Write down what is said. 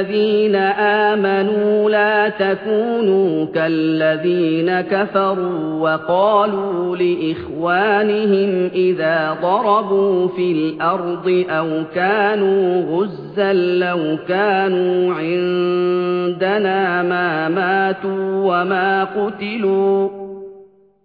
الَّذِينَ آمَنُوا لَا تَكُونُوا كَالَّذِينَ كَفَرُوا وَقَالُوا لِإِخْوَانِهِمْ إِذَا ضَرَبُوا فِي الْأَرْضِ أَوْ كَانُوا غُزًّى لَّوْ كَانُوا عِندَنَا مَا مَاتُوا وَمَا قُتِلُوا